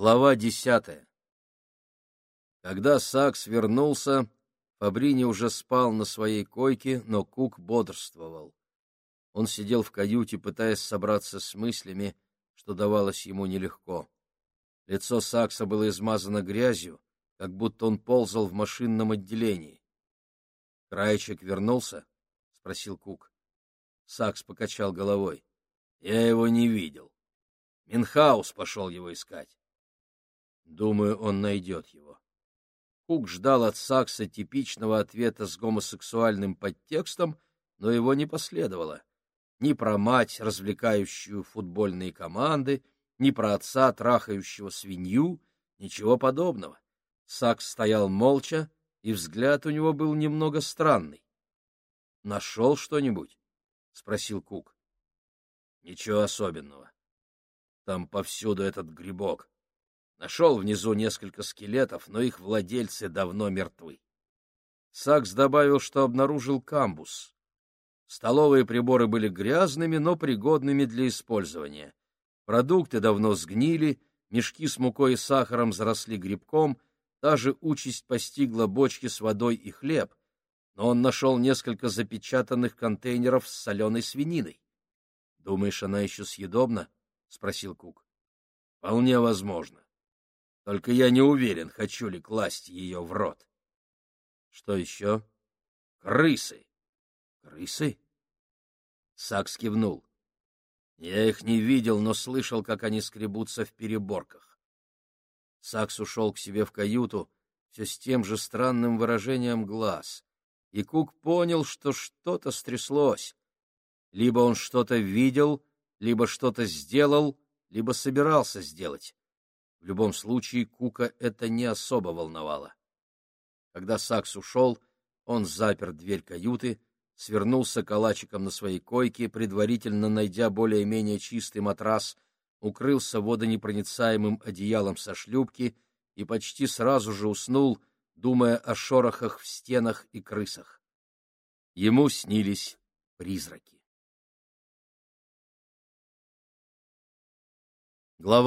Глава десятая Когда Сакс вернулся, Фабрини уже спал на своей койке, но Кук бодрствовал. Он сидел в каюте, пытаясь собраться с мыслями, что давалось ему нелегко. Лицо Сакса было измазано грязью, как будто он ползал в машинном отделении. — Краечек вернулся? — спросил Кук. Сакс покачал головой. — Я его не видел. Минхаус пошел его искать. Думаю, он найдет его. Кук ждал от Сакса типичного ответа с гомосексуальным подтекстом, но его не последовало. Ни про мать, развлекающую футбольные команды, ни про отца, трахающего свинью, ничего подобного. Сакс стоял молча, и взгляд у него был немного странный. — Нашел что-нибудь? — спросил Кук. — Ничего особенного. Там повсюду этот грибок. Нашел внизу несколько скелетов, но их владельцы давно мертвы. Сакс добавил, что обнаружил камбус. Столовые приборы были грязными, но пригодными для использования. Продукты давно сгнили, мешки с мукой и сахаром заросли грибком, даже участь постигла бочки с водой и хлеб, но он нашел несколько запечатанных контейнеров с соленой свининой. — Думаешь, она еще съедобна? — спросил Кук. — Вполне возможно. Только я не уверен, хочу ли класть ее в рот. — Что еще? — Крысы. — Крысы? Сакс кивнул. Я их не видел, но слышал, как они скребутся в переборках. Сакс ушел к себе в каюту все с тем же странным выражением глаз, и Кук понял, что что-то стряслось. Либо он что-то видел, либо что-то сделал, либо собирался сделать. В любом случае Кука это не особо волновало. Когда Сакс ушел, он запер дверь каюты, свернулся калачиком на своей койке, предварительно найдя более-менее чистый матрас, укрылся водонепроницаемым одеялом со шлюпки и почти сразу же уснул, думая о шорохах в стенах и крысах. Ему снились призраки. Глава